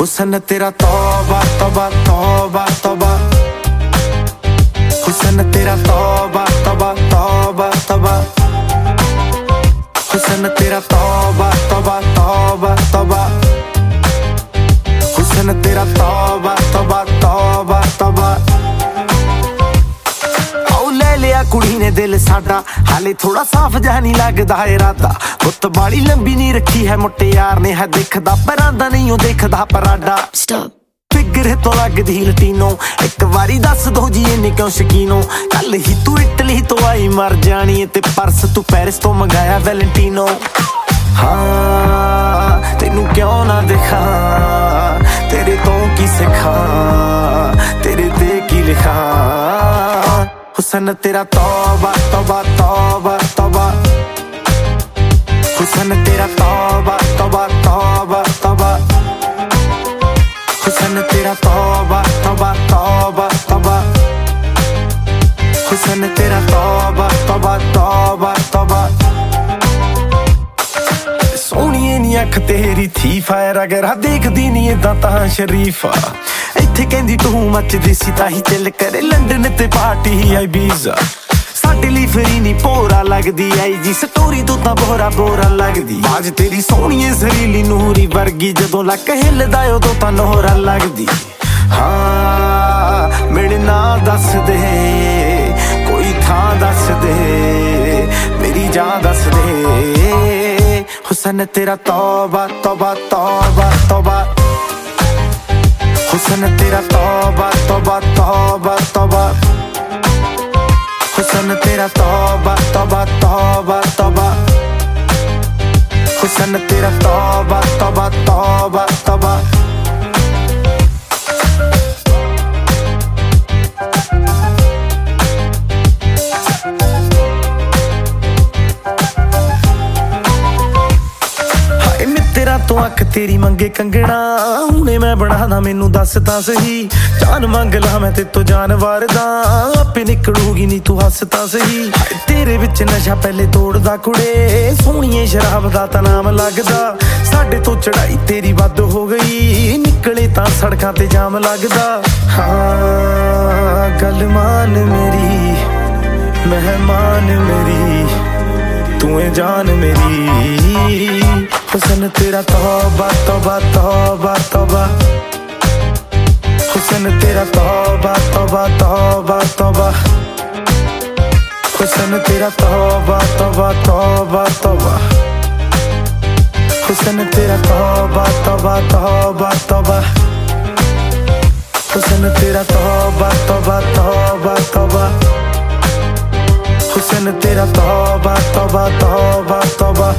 ਹੁਸਨ ਤੇਰਾ ਤੌਬਾ ਤੌਬਾ ਤੌਬਾ ਤੌਬਾ ਹੁਸਨ ਤੇਰਾ ਤੌਬਾ ਤੌਬਾ ਤੌਬਾ ਤੌਬਾ ਹੁਸਨ ਤੇਰਾ ਤੌਬਾ ਦਿਲ ਸਾਡਾ। ਹਾਲੇ ਥੋੜਾ ਸਾਫ਼ ਜਿਹਾ ਨਹੀਂ ਲੱਗਦਾ ਇਰਾਦਾ। ਗੁੱਤ ਬਾੜੀ ਲੰਬੀ ਨਹੀਂ ਰੱਖੀ ਹੈ ਮੁੱਟਿਆਰ ਨੇ। ਹੈ ਦੇਖਦਾ ਪਰਾਂਦਾ ਨਹੀਂ ਉਹ ਦੇਖਦਾ ਪਰਾਡਾ। ਸਟਾਪ ਫਿਗਰ ਤੋਂ ਲੱਗਦੀ ਲਟੀਨੋ ਇੱਕ ਵਾਰੀ ਦੱਸ ਦੋ ਜੀ ਇਹਨੇ ਕਿਉਂ ਸ਼ਕੀਨੋ। ਕੱਲ ਹੀ ਤੂੰ ਇਟਲੀ ਤੋਂ ਆਈ ਮਰ ਜਾਣੀ ਤੇ ਪਰਸ ਤੂੰ ਪੈਰਿਸ ਤੋਂ ਮੰਗਾਇਆ ਵੈਲੈਂਟੀਨੋ। ਹਾਂ ਤੈਨੂੰ ਕਿਉਂ ਨਾ ਦਿਖਾ? ਤੇਰੇ ਤੋਂ ਕੀ ਲਿਖਾਂ ਹੁਸਨ ਤੇਰਾ ਤੌਬਾ ਤੌਬਾ ਤੌਬਾ ਤੌਬਾ ਹੁਸਨ ਤੇਰਾ ਤੌਬਾ ਤੌਬਾ ਤੌਬਾ ਤੌਬਾ ਹੁਸਨ ਤੇਰਾ ਤੌਬਾ ਤੌਬਾ ਤੌਬਾ ਤੌਬਾ ਅੱਖ ਤੇਰੀ ਥੀ ਫਾਇਰ, ਅਗਰ ਆ ਦੇਖਦੀ ਨਹੀਂ ਇਦਾਂ ਤਾਂ ਸ਼ਰੀਫਾ ਇੱਥੇ ਕਹਿੰਦੀ ਤੂੰ ਮੱਚਦੀ ਸੀ ਤਾਂ ਹੀ ਚੱਲ ਕਰੇ। ਲੰਡਨ ਤੇ ਪਾਰਟੀ ਆਈ ਵੀਜ਼ਾ ਸਾਡੇ ਲਈ ਫਰੀ ਨਹੀਂ ਪੋਰਾ ਲੱਗਦੀ, ਆਈ ਜੀ ਸਟੋਰੀ ਤੋਂ ਤਾਂ ਬੋਰਾ ਬੋਰਾ ਲੱਗਦੀ। ਬਾਜ ਤੇਰੀ ਸੋਹਣੀਏ ਸਰੀਲੀ ਨੂਰੀ ਵਰਗੀ, ਜਦੋਂ ਲੱਕ ਹਿੱਲਦਾ ਉਦੋਂ ਤਾਂ ਨੋਹਰਾ ਲੱਗਦੀ। ਹਾਂ, ਮੇਰੇ ਨਾਂ ਦੱਸ ਦੇ। ਦੇ ਹੁਸਨ ਤੇਰਾ ਤੌਬਾ ਤੌਬਾ ਤੌਬਾ ਤੌਬਾ ਹੁਸਨ ਤੇਰਾ ਤੌਬਾ ਤੌਬਾ ਤੌਬਾ ਤੌਬਾ ਹੁਸਨ ਤੇਰਾ ਤੌਬਾ ਤੌਬਾ ਤੌਬਾ ਤੌਬਾ ਹੁਸਨ ਤੇਰਾ ਤੌਬਾ ਤੌਬਾ ਅੱਖ ਤੇਰੀ ਮੰਗੇ ਕੰਗਣਾ। ਹੁਣੇ ਮੈਂ ਬਣਾਦਾ, ਮੈਨੂੰ ਦੱਸ ਤਾਂ ਸਹੀ। ਜਾਨ ਮੰਗ ਲਾ, ਮੈਂ ਤੇ ਤੋ ਜਾਨਵਰ ਦਾ ਆਪੇ ਨਿਕਲੂਗੀ ਨਹੀਂ ਤੂੰ ਹੱਸ ਤਾਂ ਸਹੀ। ਤੇਰੇ ਵਿੱਚ ਨਸ਼ਾ ਪਹਿਲੇ ਤੋੜਦਾ ਕੁੜੇ। ਸੋਹਣੀਏ ਸ਼ਰਾਬ ਦਾ ਤਾਂ ਨਾਮ ਲੱਗਦਾ। ਸਾਡੇ ਤੋਂ ਚੜਾਈ ਤੇਰੀ ਵੱਧ ਹੋ ਗਈ। ਨਿਕਲੇ ਤਾਂ ਸੜਕਾਂ ਤੇ ਜਾਮ ਲੱਗਦਾ। ਹਾਂ ਗੱਲ ਮਾਨ ਮੇਰੀ, ਮਹਿਮਾਨ ਮੇਰੀ, ਤੂੰ ਏ ਜਾਨ ਮੇਰੀ। ਹੁਸਨ ਤੇਰਾ ਤੌਬਾ ਤੌਬਾ ਤੌਬਾ ਤੌਬਾ ਹੁਸਨ ਤੇਰਾ ਤੌਬਾ ਤੌਬਾ ਤੌਬਾ ਤੌਬਾ ਹੁਸਨ ਤੇਰਾ ਤੌਬਾ ਤੌਬਾ ਤੌਬਾ ਤੌਬਾ ਹੁਸਨ ਤੇਰਾ ਤੌਬਾ ਤੌਬਾ ਤੌਬਾ ਤੌਬਾ ਹੁਸਨ ਤੇਰਾ ਤੌਬਾ ਤੌਬਾ ਤੌਬਾ ਤੌਬਾ ਹੁਸਨ ਤੇਰਾ ਤੌਬਾ ਤੌਬਾ ਤੌਬਾ ਤੌਬਾ